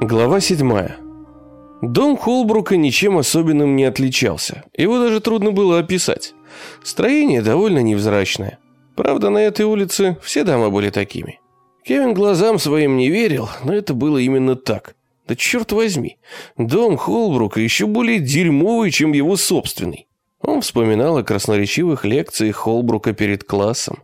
Глава 7. Дом Холбрука ничем особенным не отличался. Его даже трудно было описать. Строение довольно невзрачное. Правда, на этой улице все дома были такими. Кевин глазам своим не верил, но это было именно так. Да черт возьми, дом Холбрука еще более дерьмовый, чем его собственный. Он вспоминал о красноречивых лекциях Холбрука перед классом,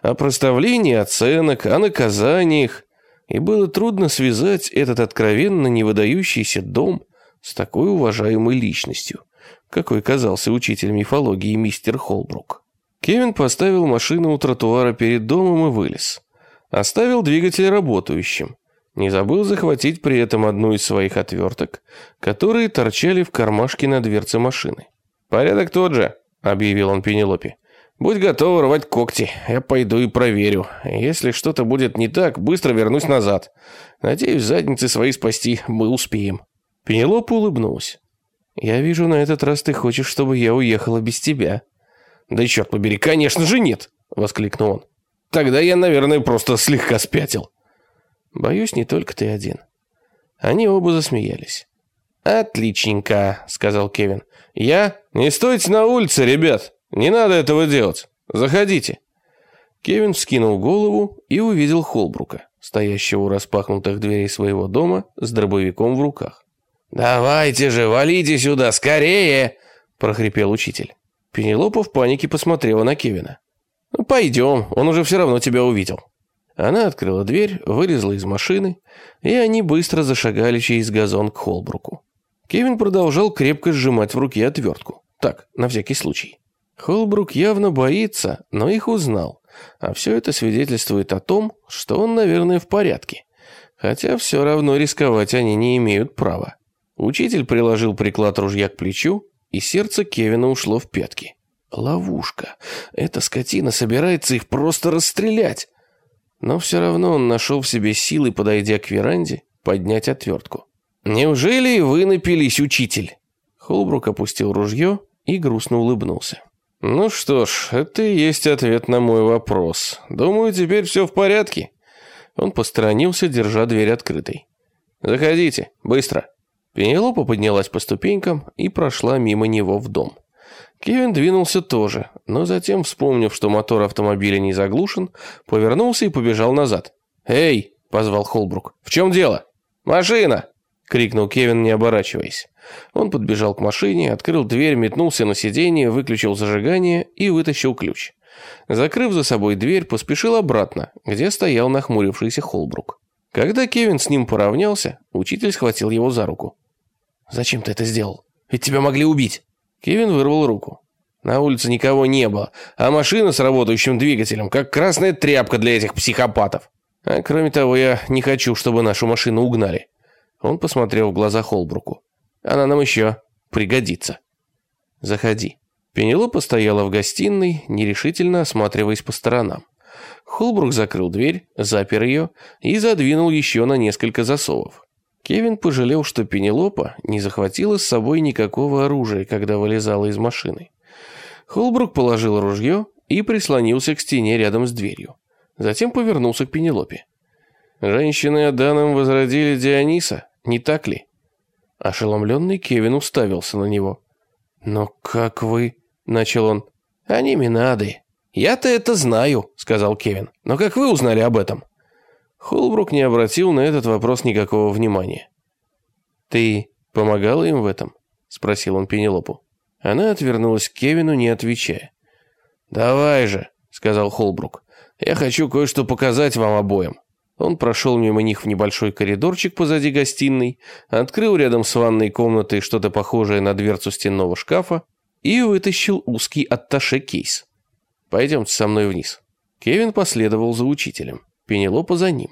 о проставлении оценок, о наказаниях, и было трудно связать этот откровенно не выдающийся дом с такой уважаемой личностью, какой казался учитель мифологии мистер Холбрук. Кевин поставил машину у тротуара перед домом и вылез. Оставил двигатель работающим. Не забыл захватить при этом одну из своих отверток, которые торчали в кармашке на дверце машины. «Порядок тот же», — объявил он Пенелопе. Будь готова рвать когти, я пойду и проверю. Если что-то будет не так, быстро вернусь назад. Надеюсь, задницы свои спасти мы успеем». Пенелопа улыбнулась. «Я вижу, на этот раз ты хочешь, чтобы я уехала без тебя». «Да черт побери, конечно же нет!» — воскликнул он. «Тогда я, наверное, просто слегка спятил». «Боюсь, не только ты один». Они оба засмеялись. «Отличненько», — сказал Кевин. «Я? Не стойте на улице, ребят!» «Не надо этого делать. Заходите». Кевин вскинул голову и увидел Холбрука, стоящего у распахнутых дверей своего дома с дробовиком в руках. «Давайте же, валите сюда, скорее!» – прохрипел учитель. Пенелопа в панике посмотрела на Кевина. «Ну, пойдем, он уже все равно тебя увидел». Она открыла дверь, вылезла из машины, и они быстро зашагали через газон к Холбруку. Кевин продолжал крепко сжимать в руке отвертку. Так, на всякий случай. Холбрук явно боится, но их узнал. А все это свидетельствует о том, что он, наверное, в порядке. Хотя все равно рисковать они не имеют права. Учитель приложил приклад ружья к плечу, и сердце Кевина ушло в пятки. Ловушка. Эта скотина собирается их просто расстрелять. Но все равно он нашел в себе силы, подойдя к веранде, поднять отвертку. «Неужели вы напились, учитель?» Холбрук опустил ружье и грустно улыбнулся. «Ну что ж, это и есть ответ на мой вопрос. Думаю, теперь все в порядке». Он посторонился, держа дверь открытой. «Заходите, быстро». Пенелопа поднялась по ступенькам и прошла мимо него в дом. Кевин двинулся тоже, но затем, вспомнив, что мотор автомобиля не заглушен, повернулся и побежал назад. «Эй!» – позвал Холбрук. «В чем дело?» «Машина!» – крикнул Кевин, не оборачиваясь. Он подбежал к машине, открыл дверь, метнулся на сиденье, выключил зажигание и вытащил ключ. Закрыв за собой дверь, поспешил обратно, где стоял нахмурившийся Холбрук. Когда Кевин с ним поравнялся, учитель схватил его за руку. «Зачем ты это сделал? Ведь тебя могли убить!» Кевин вырвал руку. На улице никого не было, а машина с работающим двигателем, как красная тряпка для этих психопатов. А кроме того, я не хочу, чтобы нашу машину угнали. Он посмотрел в глаза Холбруку. Она нам еще пригодится. Заходи. Пенелопа стояла в гостиной, нерешительно осматриваясь по сторонам. Холбрук закрыл дверь, запер ее и задвинул еще на несколько засовов. Кевин пожалел, что Пенелопа не захватила с собой никакого оружия, когда вылезала из машины. Холбрук положил ружье и прислонился к стене рядом с дверью. Затем повернулся к Пенелопе. «Женщины Аданом возродили Диониса, не так ли?» Ошеломленный Кевин уставился на него. «Но как вы...» — начал он. «Они Минады». «Я-то это знаю», — сказал Кевин. «Но как вы узнали об этом?» Холбрук не обратил на этот вопрос никакого внимания. «Ты помогала им в этом?» — спросил он Пенелопу. Она отвернулась к Кевину, не отвечая. «Давай же», — сказал Холбрук. «Я хочу кое-что показать вам обоим». Он прошел мимо них в небольшой коридорчик позади гостиной, открыл рядом с ванной комнатой что-то похожее на дверцу стенного шкафа и вытащил узкий атташе-кейс. «Пойдемте со мной вниз». Кевин последовал за учителем, Пенелопа за ним.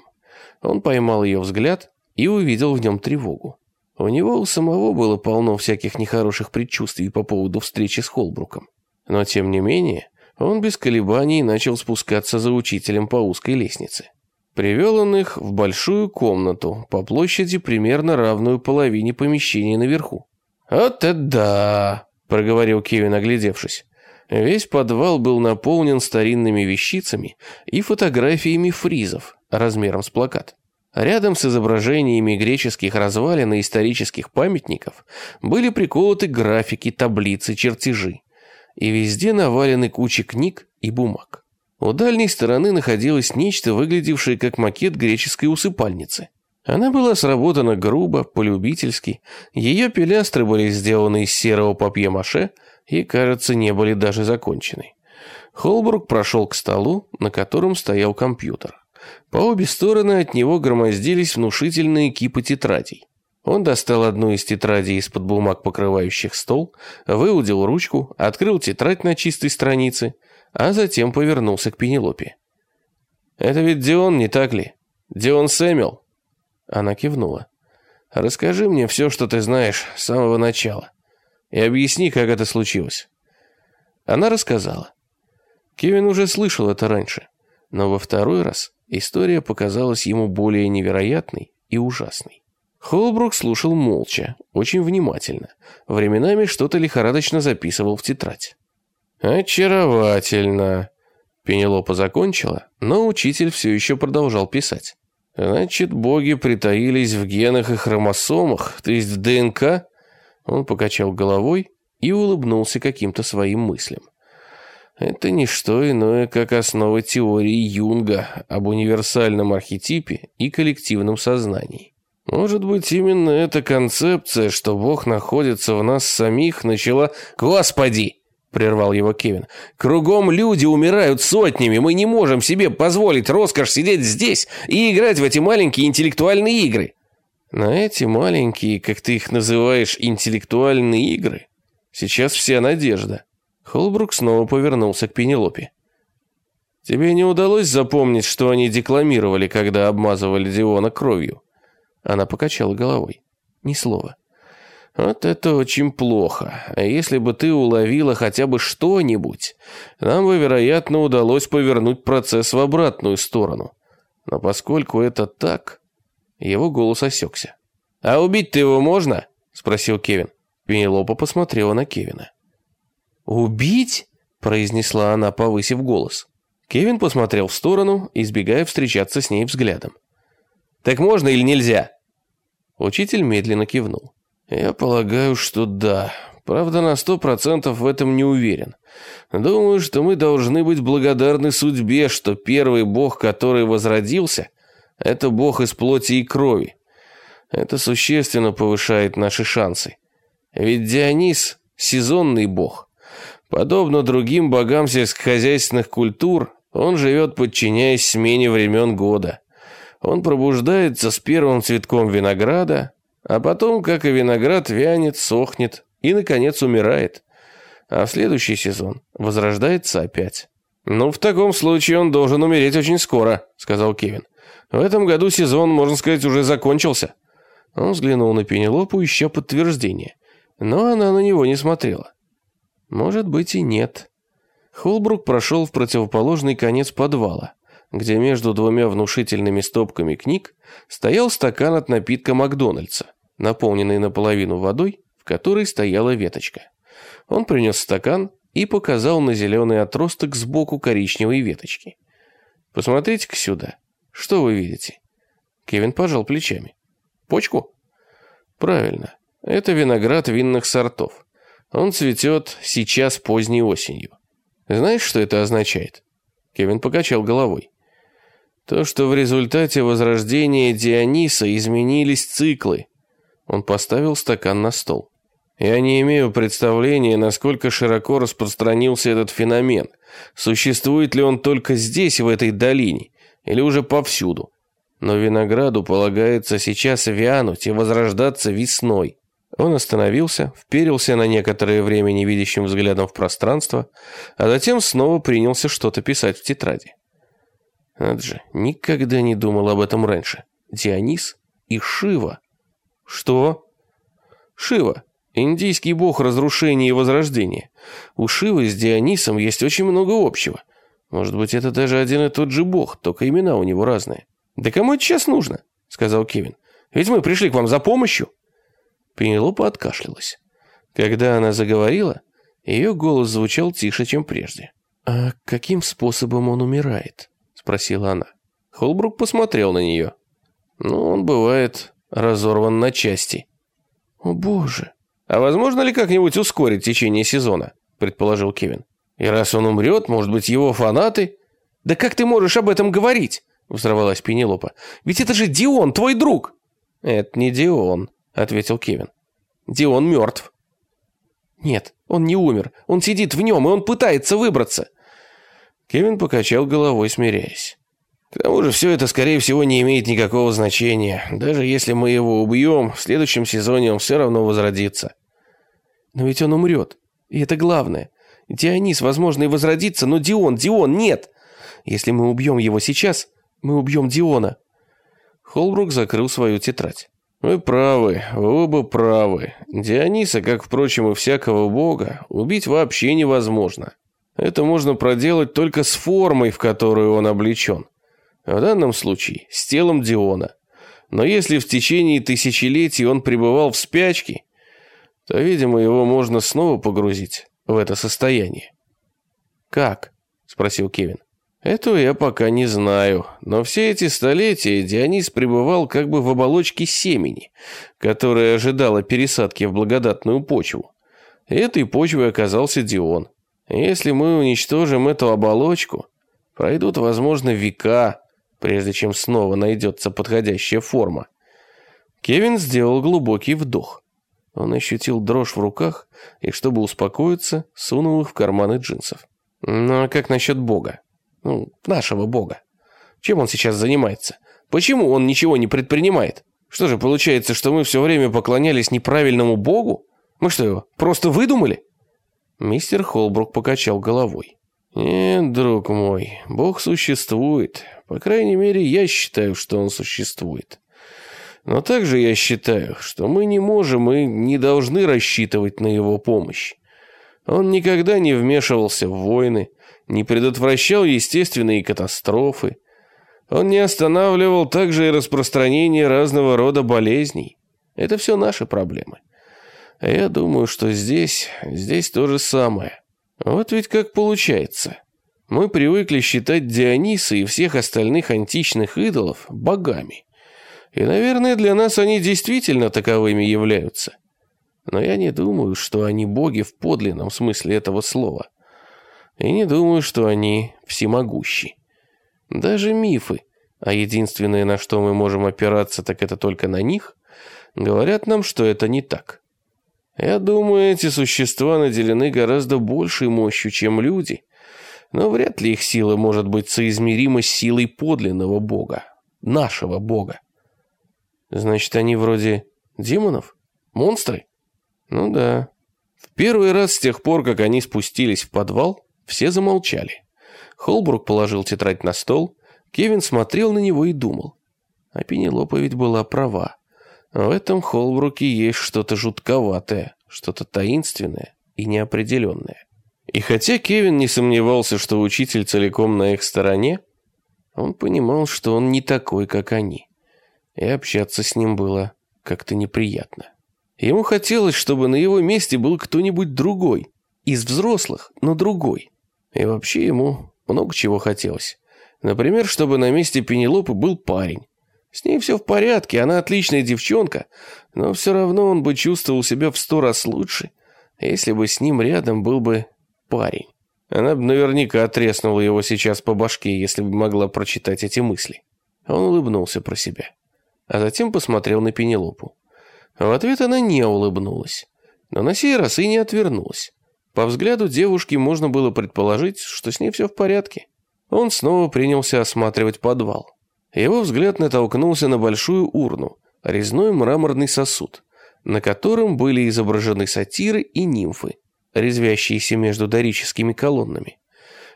Он поймал ее взгляд и увидел в нем тревогу. У него у самого было полно всяких нехороших предчувствий по поводу встречи с Холбруком. Но тем не менее, он без колебаний начал спускаться за учителем по узкой лестнице. Привел он их в большую комнату, по площади примерно равную половине помещения наверху. «Вот это да!» – проговорил Кевин, оглядевшись. Весь подвал был наполнен старинными вещицами и фотографиями фризов размером с плакат. Рядом с изображениями греческих развалин и исторических памятников были приколоты графики, таблицы, чертежи. И везде навалены кучи книг и бумаг. У дальней стороны находилось нечто, выглядевшее как макет греческой усыпальницы. Она была сработана грубо, полюбительски. Ее пилястры были сделаны из серого папье-маше и, кажется, не были даже закончены. Холбрук прошел к столу, на котором стоял компьютер. По обе стороны от него громоздились внушительные кипы тетрадей. Он достал одну из тетрадей из-под бумаг, покрывающих стол, выудил ручку, открыл тетрадь на чистой странице, а затем повернулся к Пенелопе. «Это ведь Дион, не так ли? Дион Сэмюэл?» Она кивнула. «Расскажи мне все, что ты знаешь с самого начала, и объясни, как это случилось». Она рассказала. Кевин уже слышал это раньше, но во второй раз история показалась ему более невероятной и ужасной. Холбрук слушал молча, очень внимательно. Временами что-то лихорадочно записывал в тетрадь. «Очаровательно!» Пенелопа закончила, но учитель все еще продолжал писать. «Значит, боги притаились в генах и хромосомах, то есть в ДНК?» Он покачал головой и улыбнулся каким-то своим мыслям. Это не что иное, как основа теории Юнга об универсальном архетипе и коллективном сознании. Может быть, именно эта концепция, что Бог находится в нас самих, начала... Господи! Прервал его Кевин. «Кругом люди умирают сотнями. Мы не можем себе позволить роскошь сидеть здесь и играть в эти маленькие интеллектуальные игры». На эти маленькие, как ты их называешь, интеллектуальные игры, сейчас вся надежда. Холбрук снова повернулся к Пенелопе. «Тебе не удалось запомнить, что они декламировали, когда обмазывали Диона кровью?» Она покачала головой. Ни слова. Вот это очень плохо. А если бы ты уловила хотя бы что-нибудь, нам бы, вероятно, удалось повернуть процесс в обратную сторону. Но поскольку это так, его голос осекся. «А убить-то его можно?» – спросил Кевин. Пенелопа посмотрела на Кевина. «Убить?» – произнесла она, повысив голос. Кевин посмотрел в сторону, избегая встречаться с ней взглядом. «Так можно или нельзя?» Учитель медленно кивнул. Я полагаю, что да. Правда, на сто процентов в этом не уверен. Думаю, что мы должны быть благодарны судьбе, что первый бог, который возродился, это бог из плоти и крови. Это существенно повышает наши шансы. Ведь Дионис – сезонный бог. Подобно другим богам сельскохозяйственных культур, он живет, подчиняясь смене времен года. Он пробуждается с первым цветком винограда, а потом, как и виноград, вянет, сохнет и, наконец, умирает. А в следующий сезон возрождается опять. «Ну, в таком случае он должен умереть очень скоро», — сказал Кевин. «В этом году сезон, можно сказать, уже закончился». Он взглянул на Пенелопу, ища подтверждение. Но она на него не смотрела. «Может быть и нет». Холбрук прошел в противоположный конец подвала, где между двумя внушительными стопками книг стоял стакан от напитка Макдональдса, наполненный наполовину водой, в которой стояла веточка. Он принес стакан и показал на зеленый отросток сбоку коричневой веточки. «Посмотрите-ка сюда. Что вы видите?» Кевин пожал плечами. «Почку?» «Правильно. Это виноград винных сортов. Он цветет сейчас поздней осенью. Знаешь, что это означает?» Кевин покачал головой. То, что в результате возрождения Диониса изменились циклы. Он поставил стакан на стол. Я не имею представления, насколько широко распространился этот феномен. Существует ли он только здесь, в этой долине, или уже повсюду. Но винограду полагается сейчас вянуть и возрождаться весной. Он остановился, вперился на некоторое время невидящим взглядом в пространство, а затем снова принялся что-то писать в тетради. Надо же, никогда не думал об этом раньше. Дионис и Шива. Что? Шива. Индийский бог разрушения и возрождения. У Шивы с Дионисом есть очень много общего. Может быть, это даже один и тот же бог, только имена у него разные. «Да кому это сейчас нужно?» — сказал Кевин. «Ведь мы пришли к вам за помощью». Пенелопа откашлялась. Когда она заговорила, ее голос звучал тише, чем прежде. «А каким способом он умирает?» спросила она. Холбрук посмотрел на нее. Ну, он бывает разорван на части. О боже. А возможно ли как-нибудь ускорить течение сезона? Предположил Кевин. И раз он умрет, может быть, его фанаты... Да как ты можешь об этом говорить? Взорвалась Пенелопа. Ведь это же Дион, твой друг. Это не Дион, ответил Кевин. Дион мертв. Нет, он не умер. Он сидит в нем, и он пытается выбраться. Кевин покачал головой, смиряясь. К тому же все это, скорее всего, не имеет никакого значения. Даже если мы его убьем, в следующем сезоне он все равно возродится. Но ведь он умрет. И это главное. Дионис, возможно, и возродится, но Дион, Дион, нет. Если мы убьем его сейчас, мы убьем Диона. Холбрук закрыл свою тетрадь. Вы правы, вы оба правы. Диониса, как, впрочем, и всякого бога, убить вообще невозможно. Это можно проделать только с формой, в которую он облечен. В данном случае с телом Диона. Но если в течение тысячелетий он пребывал в спячке, то, видимо, его можно снова погрузить в это состояние. «Как?» – спросил Кевин. «Этого я пока не знаю, но все эти столетия Дионис пребывал как бы в оболочке семени, которая ожидала пересадки в благодатную почву. Этой почвой оказался Дион. Если мы уничтожим эту оболочку, пройдут, возможно, века, прежде чем снова найдется подходящая форма. Кевин сделал глубокий вдох. Он ощутил дрожь в руках и, чтобы успокоиться, сунул их в карманы джинсов. «Ну а как насчет Бога?» Ну, нашего бога. Чем он сейчас занимается? Почему он ничего не предпринимает? Что же, получается, что мы все время поклонялись неправильному богу? Мы что его, просто выдумали?» Мистер Холбрук покачал головой. «Нет, друг мой, бог существует. По крайней мере, я считаю, что он существует. Но также я считаю, что мы не можем и не должны рассчитывать на его помощь. Он никогда не вмешивался в войны, не предотвращал естественные катастрофы. Он не останавливал также и распространение разного рода болезней. Это все наши проблемы. А я думаю, что здесь, здесь то же самое. Вот ведь как получается. Мы привыкли считать Диониса и всех остальных античных идолов богами. И, наверное, для нас они действительно таковыми являются. Но я не думаю, что они боги в подлинном смысле этого слова и не думаю, что они всемогущи. Даже мифы, а единственное, на что мы можем опираться, так это только на них, говорят нам, что это не так. Я думаю, эти существа наделены гораздо большей мощью, чем люди, но вряд ли их сила может быть соизмерима с силой подлинного бога, нашего бога. Значит, они вроде демонов? Монстры? Ну да. В первый раз с тех пор, как они спустились в подвал, все замолчали. Холбрук положил тетрадь на стол, Кевин смотрел на него и думал. А Пенелопа ведь была права. В этом Холбруке есть что-то жутковатое, что-то таинственное и неопределенное. И хотя Кевин не сомневался, что учитель целиком на их стороне, он понимал, что он не такой, как они. И общаться с ним было как-то неприятно. Ему хотелось, чтобы на его месте был кто-нибудь другой, из взрослых, но другой. И вообще ему много чего хотелось. Например, чтобы на месте Пенелопы был парень. С ней все в порядке, она отличная девчонка, но все равно он бы чувствовал себя в сто раз лучше, если бы с ним рядом был бы парень. Она бы наверняка треснула его сейчас по башке, если бы могла прочитать эти мысли. Он улыбнулся про себя, а затем посмотрел на Пенелопу. В ответ она не улыбнулась, но на сей раз и не отвернулась. По взгляду девушки можно было предположить, что с ней все в порядке. Он снова принялся осматривать подвал. Его взгляд натолкнулся на большую урну, резной мраморный сосуд, на котором были изображены сатиры и нимфы, резвящиеся между дорическими колоннами.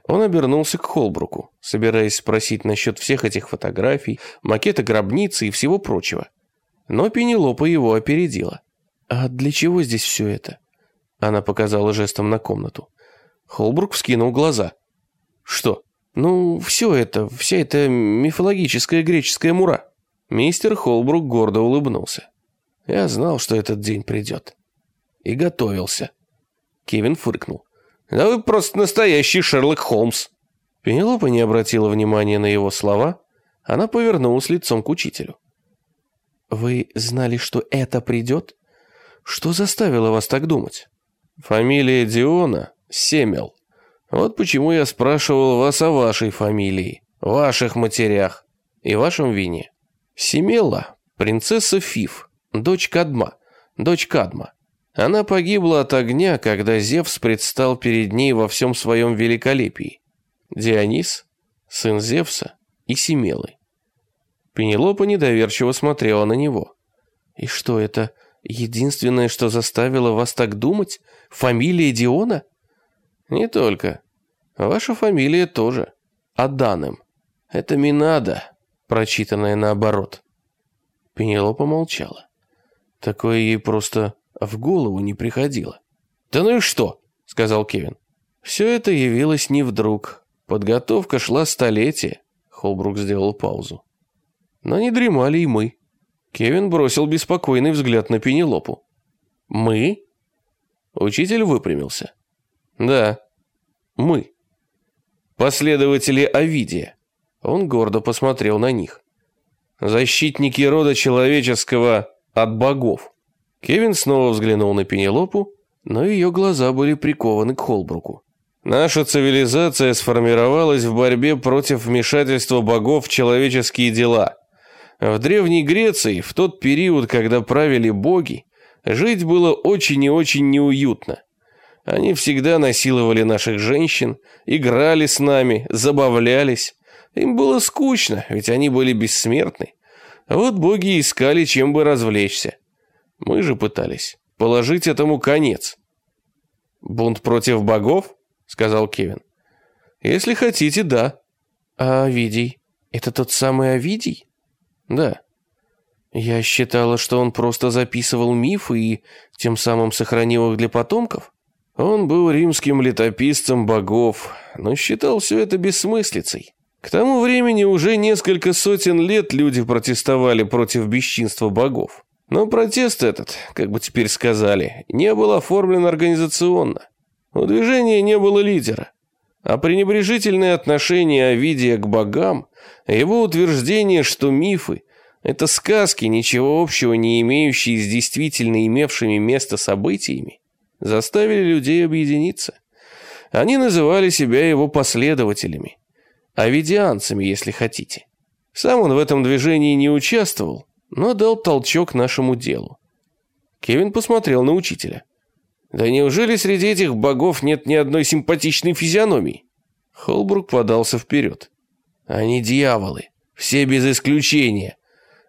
Он обернулся к Холбруку, собираясь спросить насчет всех этих фотографий, макета гробницы и всего прочего. Но Пенелопа его опередила. «А для чего здесь все это?» Она показала жестом на комнату. Холбрук вскинул глаза. «Что?» «Ну, все это, вся эта мифологическая греческая мура». Мистер Холбрук гордо улыбнулся. «Я знал, что этот день придет. И готовился». Кевин фыркнул. «Да вы просто настоящий Шерлок Холмс». Пенелопа не обратила внимания на его слова. Она повернулась лицом к учителю. Вы знали, что это придет? Что заставило вас так думать? Фамилия Диона – Семел. Вот почему я спрашивал вас о вашей фамилии, ваших матерях и вашем вине. Семела – принцесса Фиф, дочь Кадма, дочь Кадма. Она погибла от огня, когда Зевс предстал перед ней во всем своем великолепии. Дионис – сын Зевса и Семелы. Пенелопа недоверчиво смотрела на него. «И что это, единственное, что заставило вас так думать? Фамилия Диона?» «Не только. Ваша фамилия тоже. Адаnem. Это Минада, прочитанная наоборот». Пенелопа молчала. Такое ей просто в голову не приходило. «Да ну и что?» — сказал Кевин. «Все это явилось не вдруг. Подготовка шла столетия». Холбрук сделал паузу. Но не дремали и мы. Кевин бросил беспокойный взгляд на Пенелопу. «Мы?» Учитель выпрямился. «Да, мы. Последователи Овидия». Он гордо посмотрел на них. «Защитники рода человеческого от богов». Кевин снова взглянул на Пенелопу, но ее глаза были прикованы к Холбруку. Наша цивилизация сформировалась в борьбе против вмешательства богов в человеческие дела. В Древней Греции, в тот период, когда правили боги, жить было очень и очень неуютно. Они всегда насиловали наших женщин, играли с нами, забавлялись. Им было скучно, ведь они были бессмертны. Вот боги искали, чем бы развлечься. Мы же пытались положить этому конец. «Бунт против богов?» — сказал Кевин. «Если хотите, да». «А Овидий? Это тот самый Овидий?» Да. Я считала, что он просто записывал мифы и тем самым сохранил их для потомков. Он был римским летописцем богов, но считал все это бессмыслицей. К тому времени уже несколько сотен лет люди протестовали против бесчинства богов. Но протест этот, как бы теперь сказали, не был оформлен организационно. У движения не было лидера. А пренебрежительное отношение Овидия к богам, его утверждение, что мифы – это сказки, ничего общего не имеющие с действительно имевшими место событиями, заставили людей объединиться. Они называли себя его последователями, овидианцами, если хотите. Сам он в этом движении не участвовал, но дал толчок нашему делу. Кевин посмотрел на учителя – да неужели среди этих богов нет ни одной симпатичной физиономии? Холбрук подался вперед. Они дьяволы, все без исключения.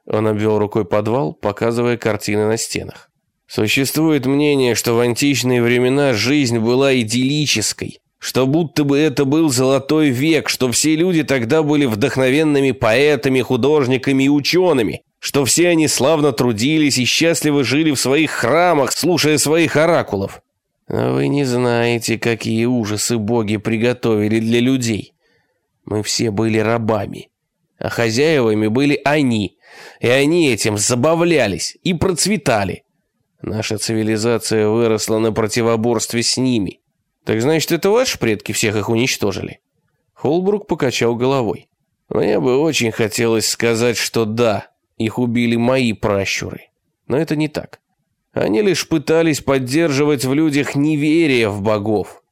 Он обвел рукой подвал, показывая картины на стенах. Существует мнение, что в античные времена жизнь была идиллической, что будто бы это был золотой век, что все люди тогда были вдохновенными поэтами, художниками и учеными, что все они славно трудились и счастливо жили в своих храмах, слушая своих оракулов. Но вы не знаете, какие ужасы боги приготовили для людей. Мы все были рабами, а хозяевами были они, и они этим забавлялись и процветали. Наша цивилизация выросла на противоборстве с ними. Так значит, это ваши предки всех их уничтожили? Холбрук покачал головой. Мне бы очень хотелось сказать, что да, их убили мои пращуры. Но это не так. Они лишь пытались поддерживать в людях неверие в богов.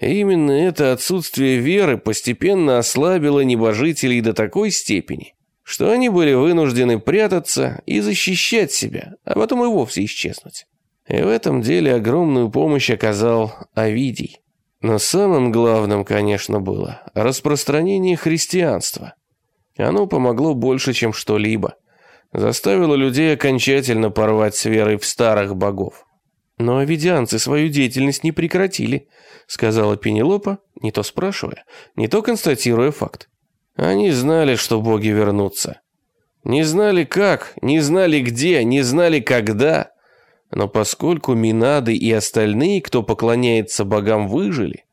И именно это отсутствие веры постепенно ослабило небожителей до такой степени, что они были вынуждены прятаться и защищать себя, а потом и вовсе исчезнуть. И в этом деле огромную помощь оказал Овидий. Но самым главным, конечно, было распространение христианства. Оно помогло больше, чем что-либо заставило людей окончательно порвать с верой в старых богов. Но авидианцы свою деятельность не прекратили, сказала Пенелопа, не то спрашивая, не то констатируя факт. Они знали, что боги вернутся. Не знали как, не знали где, не знали когда. Но поскольку Минады и остальные, кто поклоняется богам, выжили,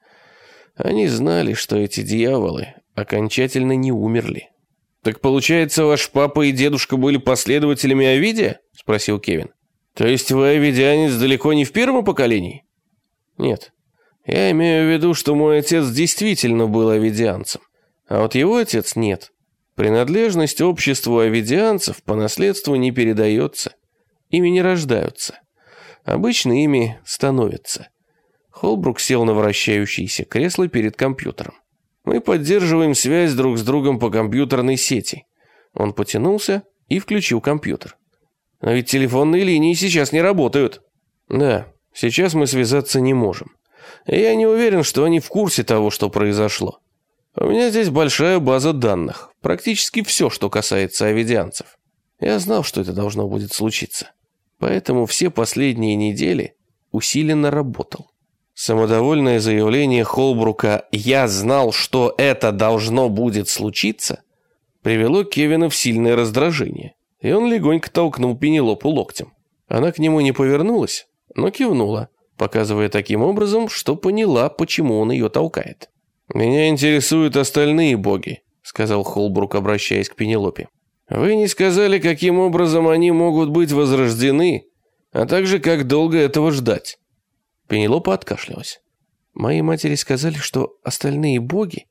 они знали, что эти дьяволы окончательно не умерли. «Так получается, ваш папа и дедушка были последователями Овидия?» – спросил Кевин. «То есть вы овидианец далеко не в первом поколении?» «Нет. Я имею в виду, что мой отец действительно был овидианцем, а вот его отец нет. Принадлежность обществу авидианцев по наследству не передается. Ими не рождаются. Обычно ими становятся. Холбрук сел на вращающееся кресло перед компьютером. Мы поддерживаем связь друг с другом по компьютерной сети. Он потянулся и включил компьютер. Но ведь телефонные линии сейчас не работают. Да, сейчас мы связаться не можем. Я не уверен, что они в курсе того, что произошло. У меня здесь большая база данных. Практически все, что касается авидианцев. Я знал, что это должно будет случиться. Поэтому все последние недели усиленно работал. Самодовольное заявление Холбрука «Я знал, что это должно будет случиться» привело Кевина в сильное раздражение, и он легонько толкнул Пенелопу локтем. Она к нему не повернулась, но кивнула, показывая таким образом, что поняла, почему он ее толкает. «Меня интересуют остальные боги», — сказал Холбрук, обращаясь к Пенелопе. «Вы не сказали, каким образом они могут быть возрождены, а также как долго этого ждать». Пенелопа откашлялась. «Мои матери сказали, что остальные боги...»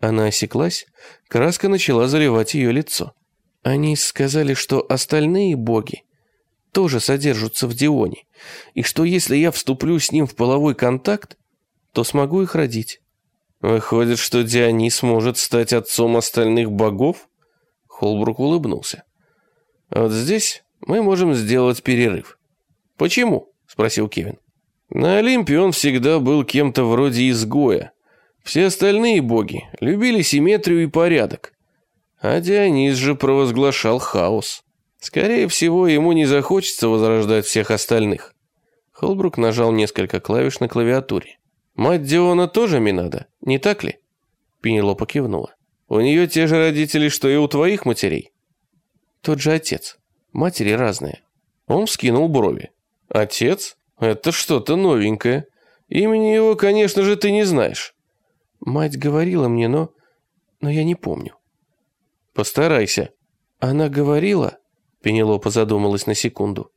Она осеклась, краска начала заливать ее лицо. «Они сказали, что остальные боги тоже содержатся в Дионе, и что если я вступлю с ним в половой контакт, то смогу их родить». «Выходит, что Дионис может стать отцом остальных богов?» Холбрук улыбнулся. «Вот здесь мы можем сделать перерыв». «Почему?» – спросил Кевин. На Олимпе он всегда был кем-то вроде изгоя. Все остальные боги любили симметрию и порядок. А Дионис же провозглашал хаос. Скорее всего, ему не захочется возрождать всех остальных. Холбрук нажал несколько клавиш на клавиатуре. «Мать Диона тоже Минада, не так ли?» Пенелопа кивнула. «У нее те же родители, что и у твоих матерей?» «Тот же отец. Матери разные». Он вскинул брови. «Отец? Это что-то новенькое. Имени его, конечно же, ты не знаешь. Мать говорила мне, но... но я не помню. Постарайся. Она говорила... Пенелопа задумалась на секунду.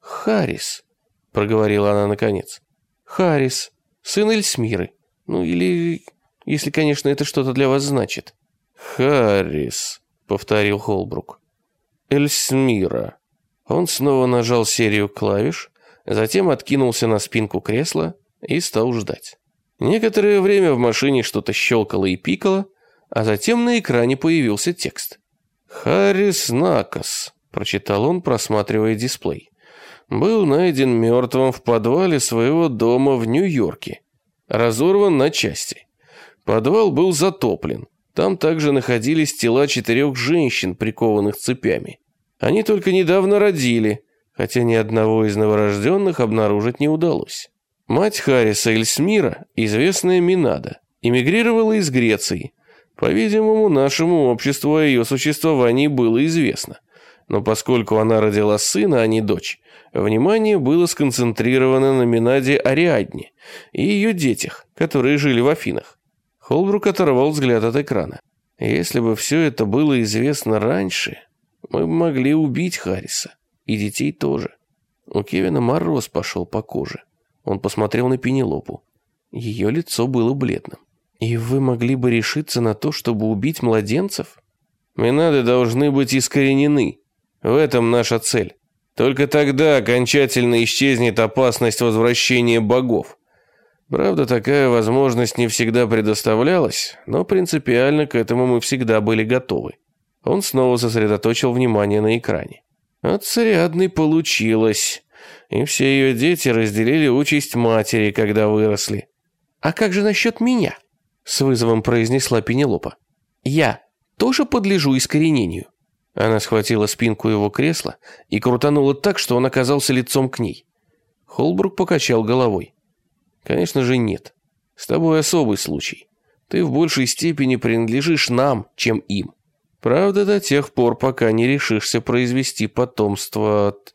«Харрис», — проговорила она наконец. «Харрис, сын Эльсмиры. Ну или, если, конечно, это что-то для вас значит». «Харрис», — повторил Холбрук. «Эльсмира». Он снова нажал серию клавиш, затем откинулся на спинку кресла и стал ждать. Некоторое время в машине что-то щелкало и пикало, а затем на экране появился текст. «Харрис Накас», – прочитал он, просматривая дисплей. «Был найден мертвым в подвале своего дома в Нью-Йорке. Разорван на части. Подвал был затоплен. Там также находились тела четырех женщин, прикованных цепями. Они только недавно родили, хотя ни одного из новорожденных обнаружить не удалось. Мать Хариса Эльсмира, известная Минада, эмигрировала из Греции. По-видимому, нашему обществу о ее существовании было известно. Но поскольку она родила сына, а не дочь, внимание было сконцентрировано на Минаде Ариадне и ее детях, которые жили в Афинах. Холбрук оторвал взгляд от экрана. Если бы все это было известно раньше, мы могли убить Хариса. И детей тоже. У Кевина мороз пошел по коже. Он посмотрел на Пенелопу. Ее лицо было бледным. «И вы могли бы решиться на то, чтобы убить младенцев?» «Минады должны быть искоренены. В этом наша цель. Только тогда окончательно исчезнет опасность возвращения богов. Правда, такая возможность не всегда предоставлялась, но принципиально к этому мы всегда были готовы». Он снова сосредоточил внимание на экране. От царядной получилось. И все ее дети разделили участь матери, когда выросли. «А как же насчет меня?» С вызовом произнесла Пенелопа. «Я тоже подлежу искоренению». Она схватила спинку его кресла и крутанула так, что он оказался лицом к ней. Холбрук покачал головой. «Конечно же нет. С тобой особый случай. Ты в большей степени принадлежишь нам, чем им. Правда, до тех пор, пока не решишься произвести потомство от...»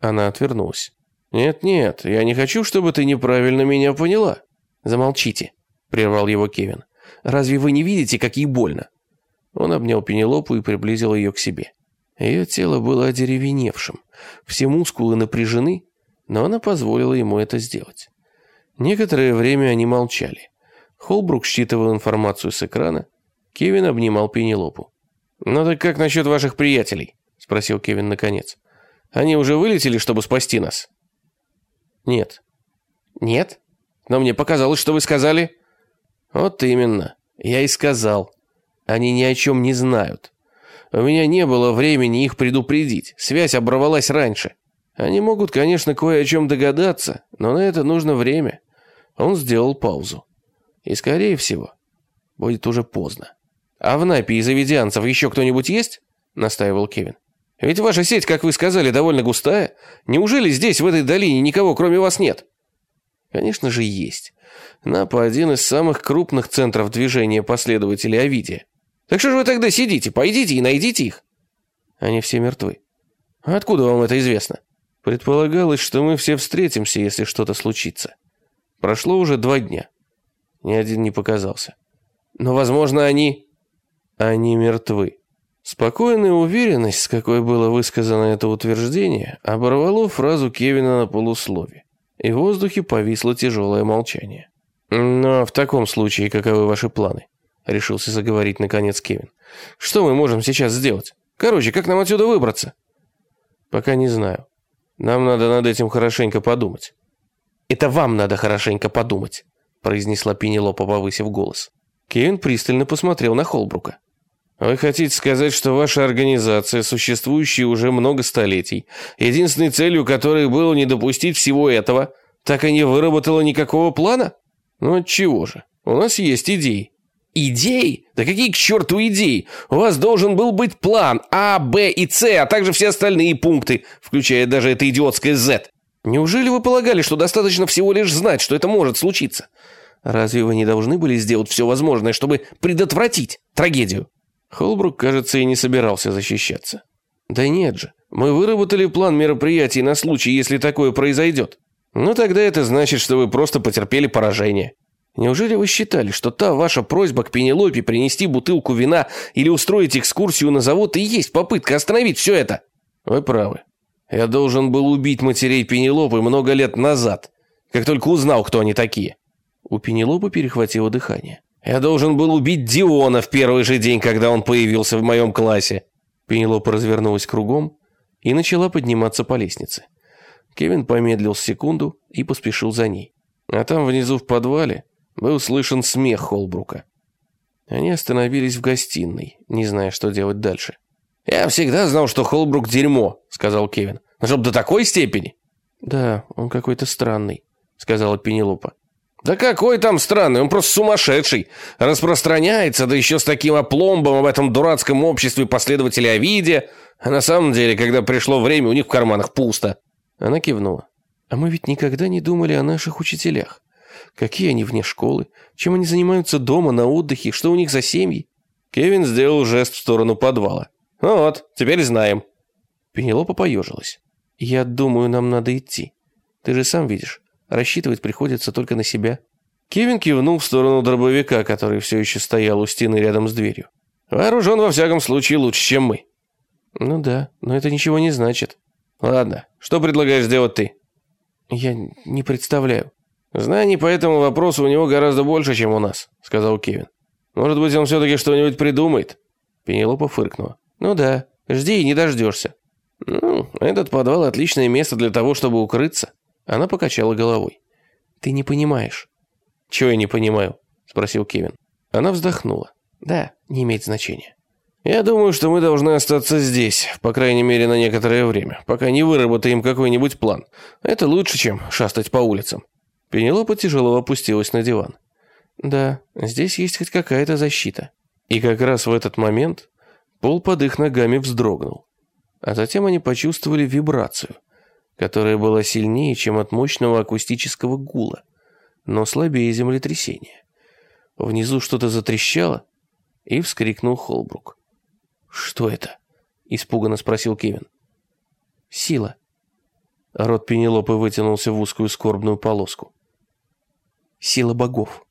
Она отвернулась. «Нет-нет, я не хочу, чтобы ты неправильно меня поняла». «Замолчите», — прервал его Кевин. «Разве вы не видите, как ей больно?» Он обнял Пенелопу и приблизил ее к себе. Ее тело было одеревеневшим, все мускулы напряжены, но она позволила ему это сделать. Некоторое время они молчали. Холбрук считывал информацию с экрана, Кевин обнимал Пенелопу. «Ну так как насчет ваших приятелей?» – спросил Кевин наконец. «Они уже вылетели, чтобы спасти нас?» «Нет». «Нет? Но мне показалось, что вы сказали...» «Вот именно. Я и сказал. Они ни о чем не знают. У меня не было времени их предупредить. Связь оборвалась раньше. Они могут, конечно, кое о чем догадаться, но на это нужно время». Он сделал паузу. «И, скорее всего, будет уже поздно». «А в Напе из авидианцев еще кто-нибудь есть?» – настаивал Кевин. «Ведь ваша сеть, как вы сказали, довольно густая. Неужели здесь, в этой долине, никого кроме вас нет?» «Конечно же есть. Напа – один из самых крупных центров движения последователей Овидия. Так что же вы тогда сидите? Пойдите и найдите их». «Они все мертвы». «Откуда вам это известно?» «Предполагалось, что мы все встретимся, если что-то случится. Прошло уже два дня. Ни один не показался. Но, возможно, они...» Они мертвы. Спокойная уверенность, с какой было высказано это утверждение, оборвало фразу Кевина на полуслове, и в воздухе повисло тяжелое молчание. «Но в таком случае каковы ваши планы?» — решился заговорить наконец Кевин. «Что мы можем сейчас сделать? Короче, как нам отсюда выбраться?» «Пока не знаю. Нам надо над этим хорошенько подумать». «Это вам надо хорошенько подумать», — произнесла Пенелопа, повысив голос. Кевин пристально посмотрел на Холбрука. Вы хотите сказать, что ваша организация, существующая уже много столетий, единственной целью которой было не допустить всего этого, так и не выработала никакого плана? Ну отчего же? У нас есть идеи. Идеи? Да какие к черту идеи? У вас должен был быть план А, Б и С, а также все остальные пункты, включая даже это идиотское Z. Неужели вы полагали, что достаточно всего лишь знать, что это может случиться? Разве вы не должны были сделать все возможное, чтобы предотвратить трагедию? Холбрук, кажется, и не собирался защищаться. «Да нет же, мы выработали план мероприятий на случай, если такое произойдет. Ну тогда это значит, что вы просто потерпели поражение. Неужели вы считали, что та ваша просьба к Пенелопе принести бутылку вина или устроить экскурсию на завод и есть попытка остановить все это?» «Вы правы. Я должен был убить матерей Пенелопы много лет назад, как только узнал, кто они такие». У Пенелопы перехватило дыхание. Я должен был убить Диона в первый же день, когда он появился в моем классе. Пенелопа развернулась кругом и начала подниматься по лестнице. Кевин помедлил секунду и поспешил за ней. А там внизу в подвале был слышен смех Холбрука. Они остановились в гостиной, не зная, что делать дальше. «Я всегда знал, что Холбрук дерьмо», — сказал Кевин. «Но чтоб до такой степени?» «Да, он какой-то странный», — сказала Пенелопа. Да какой там странный, он просто сумасшедший. Распространяется, да еще с таким опломбом об этом дурацком обществе последователей Овидия. А на самом деле, когда пришло время, у них в карманах пусто. Она кивнула. А мы ведь никогда не думали о наших учителях. Какие они вне школы, чем они занимаются дома, на отдыхе, что у них за семьи. Кевин сделал жест в сторону подвала. Ну вот, теперь знаем. Пенелопа поежилась. Я думаю, нам надо идти. Ты же сам видишь. Рассчитывать приходится только на себя. Кевин кивнул в сторону дробовика, который все еще стоял у стены рядом с дверью. Вооружен во всяком случае лучше, чем мы. Ну да, но это ничего не значит. Ладно, что предлагаешь сделать ты? Я не представляю. Знаний по этому вопросу у него гораздо больше, чем у нас, сказал Кевин. Может быть, он все-таки что-нибудь придумает? Пенелопа фыркнула. Ну да, жди и не дождешься. Ну, этот подвал отличное место для того, чтобы укрыться. Она покачала головой. «Ты не понимаешь». «Чего я не понимаю?» – спросил Кевин. Она вздохнула. «Да, не имеет значения». «Я думаю, что мы должны остаться здесь, по крайней мере, на некоторое время, пока не выработаем какой-нибудь план. Это лучше, чем шастать по улицам». Пенелопа тяжело опустилась на диван. «Да, здесь есть хоть какая-то защита». И как раз в этот момент пол под их ногами вздрогнул. А затем они почувствовали вибрацию – которая была сильнее, чем от мощного акустического гула, но слабее землетрясения. Внизу что-то затрещало, и вскрикнул Холбрук. «Что это?» – испуганно спросил Кевин. «Сила». Рот Пенелопы вытянулся в узкую скорбную полоску. «Сила богов».